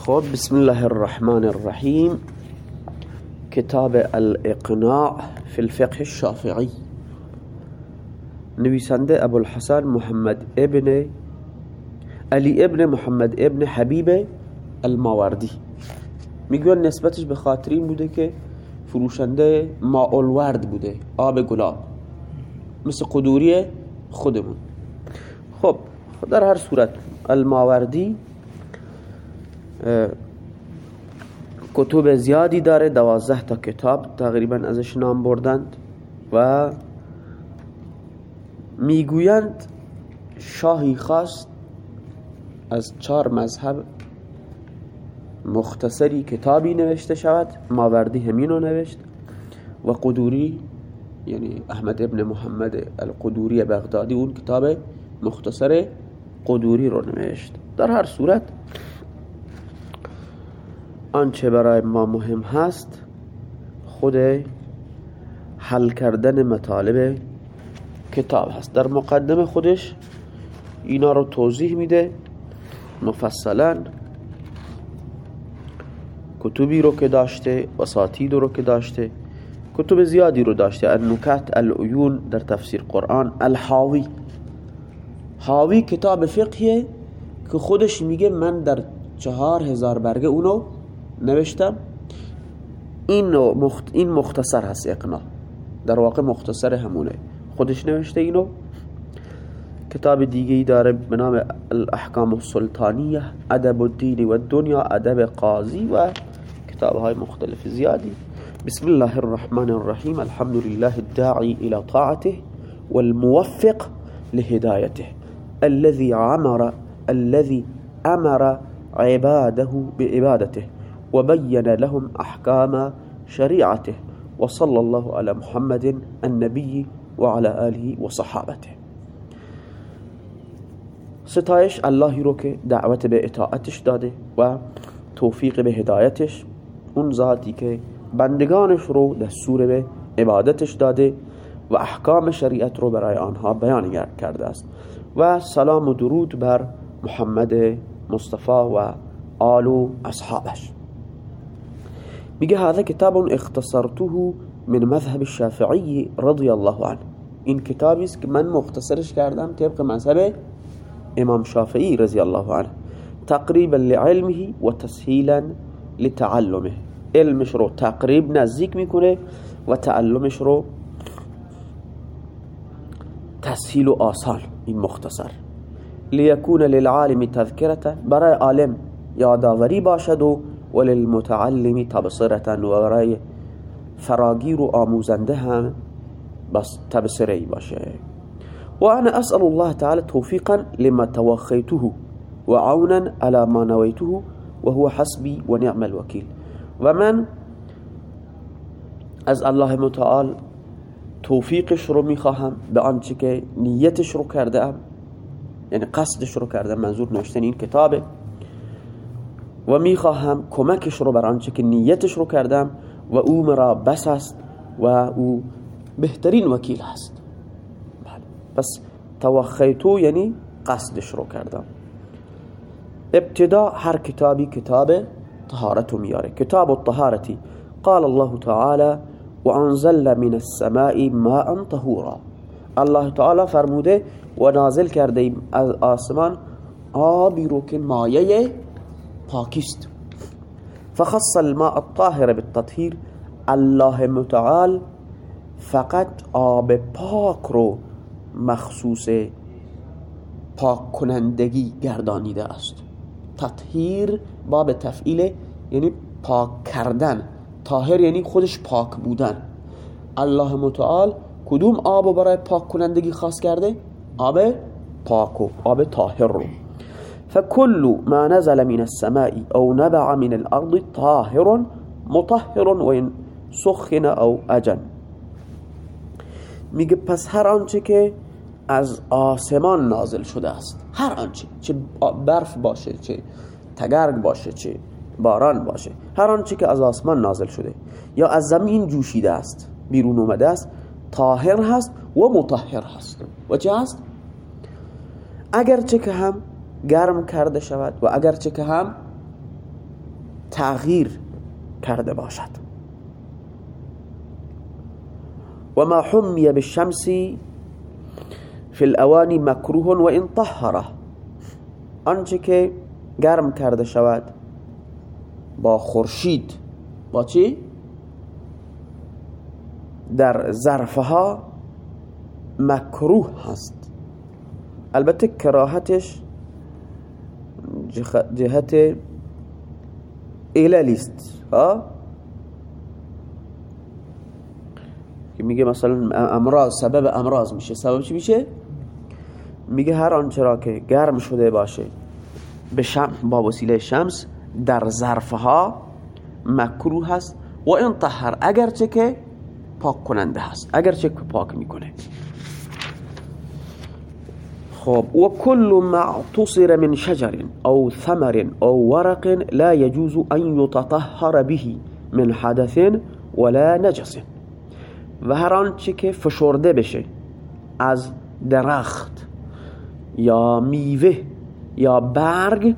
خب بسم الله الرحمن الرحیم. کتاب الاقناع في الفقه الشافعی. نویسنده ابو الحسن محمد ابن علی ابن محمد ابن حبیب الماوردی. می‌گوین نسبتش به خاطر بوده که فروشنده ماء بوده آب گلاب. مثل قدوری خودمون. خب در هر صورت الماوردی کتب زیادی داره دوازده تا کتاب تقریبا ازش نام بردند و می‌گویند شاهی خواست از چهار مذهب مختصری کتابی نوشته شود ماوردی همینو نوشت و قدوری یعنی احمد ابن محمد القدوری بغدادی اون کتاب مختصر قدوری رو نوشت. در هر صورت آنچه برای ما مهم هست خود حل کردن مطالب کتاب هست. در مقدمه خودش اینا رو توضیح میده. مفصلا کتبی رو که داشته وساتید رو که داشته کتب زیادی رو داشته. النکات العیون در تفسیر قرآن. الحاوی. حاوی کتاب فقهیه که خودش میگه من در چهار هزار برگه اونو نوشتم. این, مخت... این مختصر هست اقنا. در واقع مختصر همونه. خودش نوشته اینو. کتاب دیگه ای داره به نام الاحکام السلطانیه ادب الدین و دنیا ادب قاضی و کتاب های مختلف زیادی. بسم الله الرحمن الرحیم. الحمد لله الداعي الى طاعته والموفق لهدايته الذي عمر الذي امر عباده بعبادته. وبين لهم أحكام شريعته وصلى الله على محمد النبي وعلى آله وصحابته. ستایش اللهی رو که دعوت به اطاعتش داده و توفیق به هدایتش اون ذاتی که بندگانش رو دستور به عبادتش داده و احکام شریعت رو برای آنها بیان کرده است. و سلام و درود بر محمد مصطفی و آل و اصحابش. میگه هذا کتاب اختصرته من مذهب الشافعی رضی الله عنه. این کتابی است که من مختصرش کردم طبق مذهب إمام شافعی رضی الله عنه. تقریبا لعلمه و تسهیلا لتعلمه. علمش رو تقریب نزدیک میکنه و تعلمش رو تسهیل و آسان. این مختصر. لیکون للعالم تذکرتا برای عالم یادآوری باشد و وللمتعلم تبصرة و برای فراگیر و آموزنده هم بس تبصره باشه. و انا اسأل الله تعالى توفيقا لما توخيته وعونا على ما نويته وهو حسبي ونعم الوكيل و من از الله متعال توفیقش رو می‌خواهم به آنچه که نیتش رو کرده ام یعنی قصدش رو کرده منظور نوشتن این کتابه. و می‌خواهم کمکش رو بر آنچه که نیتش رو کردم و او مرا بس است و او بهترین وکیل هست بله. پس توخیتو یعنی قصدش رو کردم. ابتدا هر کتابی کتاب طهارتو میاره. کتاب الطهارتی قال الله تعالى وانزل من السماء ماء طهورا. الله تعالی فرموده و نازل کرده از آسمان آبی رو که مایه پاکیست. فخص الماء الطاهر بالتطهیر الله متعال فقط آب پاک رو مخصوص پاک کنندگی گردانیده است. تطهیر باب تفعیل یعنی پاک کردن. طاهر یعنی خودش پاک بودن. الله متعال کدوم آب برای پاک کنندگی خاص کرده؟ آب پاکو آب طاهر رو. فكل ما نزل من السماء أو نبع من الأرض طاهر مطهر وإن سخن أو أجن. میگه پس هر آنچه از آسمان نازل شده است هر آنچه چه برف باشه چه تگرگ باشه چه باران باشه هر آنچه که از آسمان نازل شده یا از زمین جوشیده است بیرون اومده است طاهر هست و مطهر هست. و چه هست؟ اگرچه که هم گرم کرده شود و اگرچه که هم تغییر کرده باشد. و ما حمی بالشمس فی الاوانی مکروه و این طهره آنچه که گرم کرده شود با خورشید با چی؟ در ظرفها مکروه هست. البته کراهتش جهت ایلالیست ها؟ که میگه مثلا امراض سبب امراض میشه. سبب چی میشه؟ میگه هر آنچه را که گرم شده باشه به شم با وسیله شمس در ظرفها مکروه هست و این طهر اگرچه که پاک کننده هست. اگرچه که پاک می‌کنه. و كل ما اعتصر من شجر او ثمر او ورق لا يجوز ان يتطهر به من حدث ولا نجس. و هر آنچه که فشرده بشه از درخت یا میوه یا برگ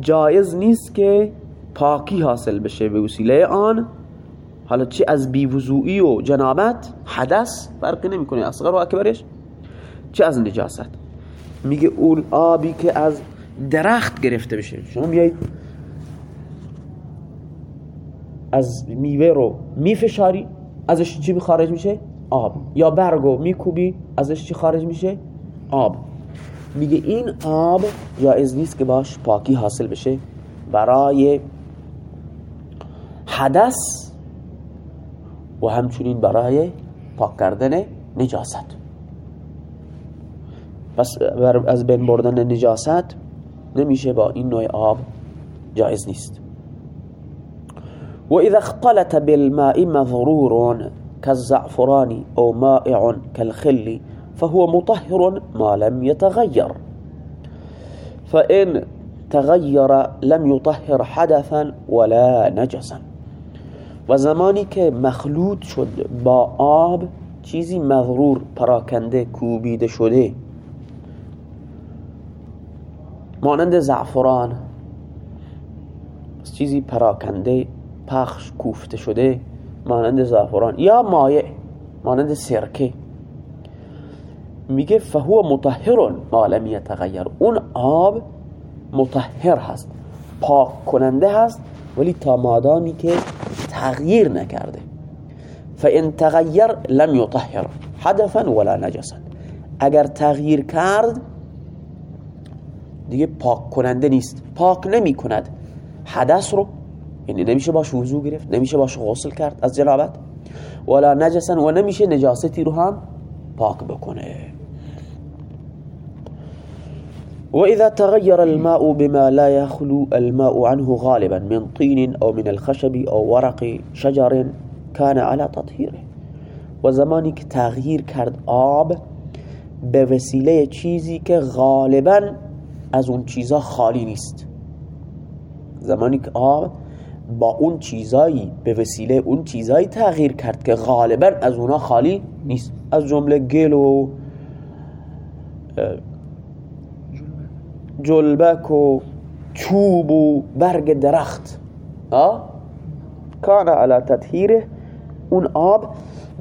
جایز نیست که پاکی حاصل بشه به وسیله آن. حالا چی از بیوضوعی و جنابت؟ حدث فرق نمی‌کنه اصغر و اکبرش. چه از نجاست؟ میگه اون آبی که از درخت گرفته بشه. شما میایید از میوه رو میفشاری ازش چی خارج میشه؟ آب. یا برگو میکوبی ازش چی خارج میشه؟ آب. میگه این آب جایز نیست که باش پاکی حاصل بشه. برای حدث و همچنین برای پاک کردن نجاست. پس از بین بردن نجاست نمیشه با این نوع آب جایز نیست. و اذا اختلط بالماء مضرور كالزعفران او مائع كالخل فهو مطهر ما لم يتغير. فإن تغير لم يطهر حدثا ولا نجسا. و زمانی که مخلوط شد با آب چیزی مغرور پراکنده کوبیده شده مانند زعفران. چیزی پراکنده پخش کوفته شده مانند زعفران. یا مایع مانند سرکه. میگه فهو مطهر ما لم یتغیر. اون آب مطهر هست پاک کننده هست ولی تا مادامی که تغییر نکرده. فان تغیر لم یطهر حدثا ولا نجسا. اگر تغییر کرد دیگه پاک کننده نیست. پاک نمی کند حدث رو یعنی نمیشه باش وضو گرفت نمیشه باش غسل کرد از جنابت. ولا نجسا و نمیشه نجاستی رو هم پاک بکنه. وإذا تغير الماء بما لا يخلو الماء عنه غالبا من طين أو من الخشب أو ورق شجر كان على تطهيره و زمانی که تغییر کرد آب به وسیله چیزی که غالبا از اون چیزا خالی نیست. زمانی که آب با اون چیزایی به وسیله اون چیزایی تغییر کرد که غالبا از اونا خالی نیست. از جمله گل و جلبک و چوب و برگ درخت. کان علی تطهیره اون آب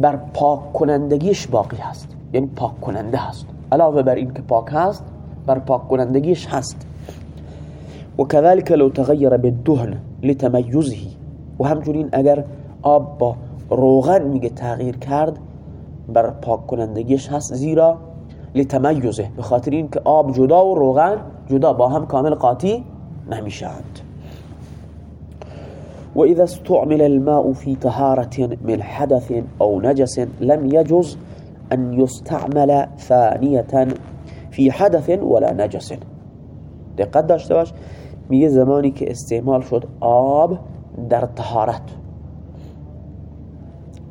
بر پاک کنندگیش باقی هست. یعنی پاک کننده هست. علاوه بر این که پاک هست بر پاک کنندگیش هست. و كذلك لو تغیر بالدهن لتميزه و همچنین اگر آب با روغن میگه تغییر کرد بر پاک کنندگیش هست زیرا لتميزه به خاطر این که آب جدا و روغن جدا با هم کامل قاطی نمیشند وإذا استعمل الماء في طهارة من حدث أو نجس لم يجز أن يستعمل ثانية في حدث ولا نجس. دقت داشته باش. میگه زمانی که استعمال شد آب در طهارت.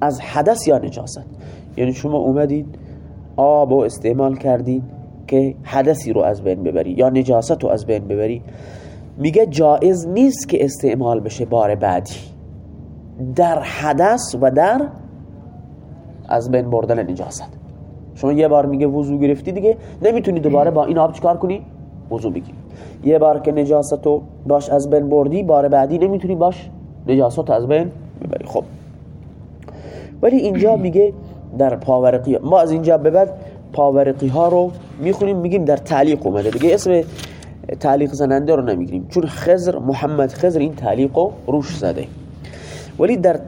از حدث یا نجاست. یعنی شما اومدید آب رو استعمال کردید که حدثی رو از بین ببری یا نجاست رو از بین ببری. میگه جایز نیست که استعمال بشه بار بعدی. در حدث و در از بین بردن نجاست. شما یه بار میگه وضو گرفتی دیگه نمی‌تونی دوباره با این آب چکار کنی؟ وضو بگیری یه بار که نجاستو باش از بین بردی بار بعدی نمی‌تونی باش نجاست از بین ببری. خب. ولی اینجا میگه در پاورقی ما از اینجا به بعد پاورقی ها رو می‌خونیم میگیم در تعلیق اومده. دیگه اسم تعلیق زننده رو نمی‌گیریم چون خزر محمد خزر این تعلیق رو روش زده. ولی در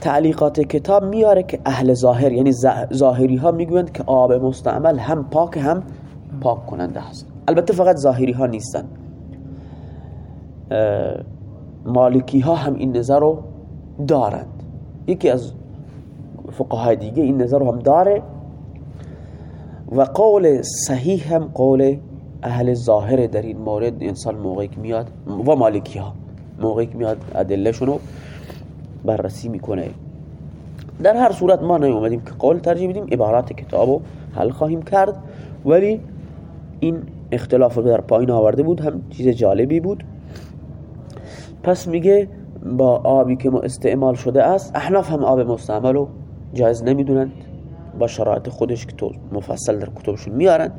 تعلیقات کتاب میاره که اهل ظاهر یعنی ظاهری ها می‌گویند که آب مستعمل هم پاک هم پاک کننده هست البته فقط ظاهری ها نیستن. مالکی ها هم این نظر رو دارند. یکی از فقهای دیگه این نظر رو هم داره و قول صحیح هم قول اهل ظاهر در این مورد انسان موقعی که میاد و مالکی ها موقعی که میاد ادلهشون رو بررسی می‌کنه. در هر صورت ما نیومدیم که قول ترجیح بدیم عبارات کتابو حل خواهیم کرد. ولی این اختلاف در پایین آورده بود هم چیز جالبی بود. پس میگه با آبی که استعمال شده است احناف هم آب مستعمل رو جایز نمی‌دونند. با شرایط خودش که تو مفصل در کتبشون میارن.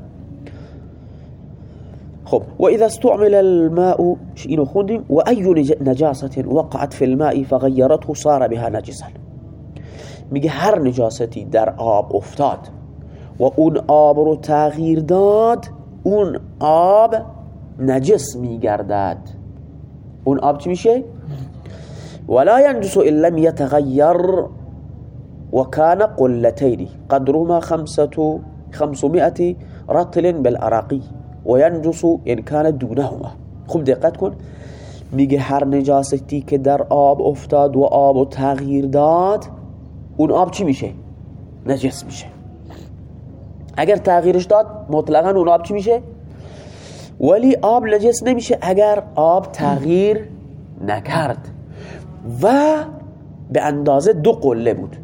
خب و اذا استعمل الماء اینو خوندیم و ای نجاسة وقعت في الماء فغيرته صار بها نجسا. میگه هر نجاستی در آب افتاد و اون آب رو تغییر داد اون آب نجس میگردد. اون آب چی میشه؟ ولا ينجس إن لم يتغير وكان قلتين قدرهما خمسة خمسمائة رطل بالعراقي وينجس إن كان دونهما. خوب دقت کن. میگه هر نجاستی که در آب افتاد و آب و تغییر داد اون آب چی میشه؟ نجس میشه. اگر تغییرش داد مطلقا اون آب چی میشه؟ ولی آب نجس نمیشه اگر آب تغییر نکرد. و به اندازه دو قله بود.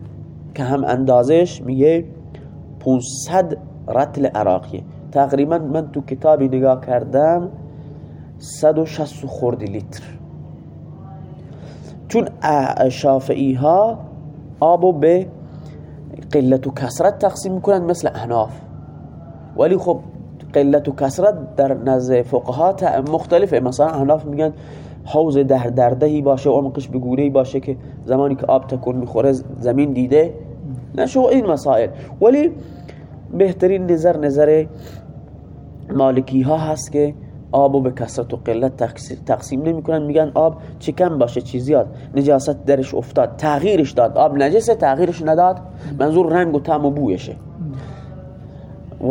که هم اندازش میگه 500 رتل عراقیه. تقریبا من تو کتابی نگاه کردم 160 خورد لیتر. چون شافعی ها آبو به قلت و کسرت تقسیم می‌کنن مثل احناف. ولی خب قلت و کسرت در نزد فقها مختلفه. مثلا احناف میگن حوز در دردهی باشه و عمقش به باشه که زمانی که آب تکون می‌خوره زمین دیده. نشو این مسائل. ولی بهترین نظر نظر مالکی ها هست که آبو به کسرت و قلت تقسیم نمی‌کنن. میگن آب چه کم باشه چی زیاد نجاست درش افتاد تغییرش داد. آب نجسه تغییرش نداد. منظور رنگ و طعم و بویشه.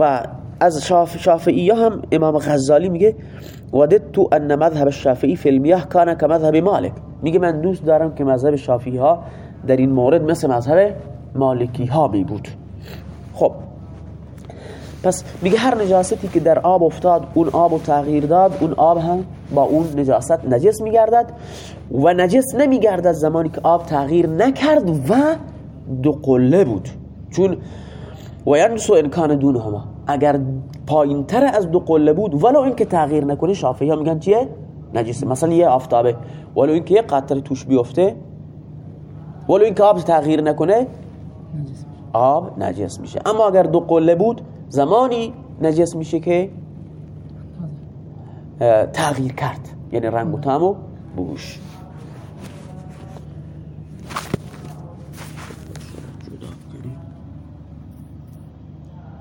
و از شاف شافعی هم امام غزالی میگه وددت ان مذهب الشافعی فی المیاه کان مذهب مالک. میگه من دوست دارم که مذهب شافعی ها در این مورد مثل مذهب مالکی ها می بود خب پس میگه هر نجاستی که در آب افتاد اون آب و تغییر داد اون آب هم با اون نجاست نجس میگردد و نجس نمیگردد زمانی که آب تغییر نکرد و دو قله بود. چون و ینسو امکان دون هما اگر پایین تر از دو قله بود ولو اینکه تغییر نکنه شافعی ها میگن چیه؟ نجس. مثلا یه آفتابه. ولو اینکه یه قطره توش بیفته ولو اینکه آب تغییر نکنه آب نجس میشه. اما اگر دو قله بود زمانی نجس میشه که تغییر کرد. یعنی رنگ و طعم و بوش.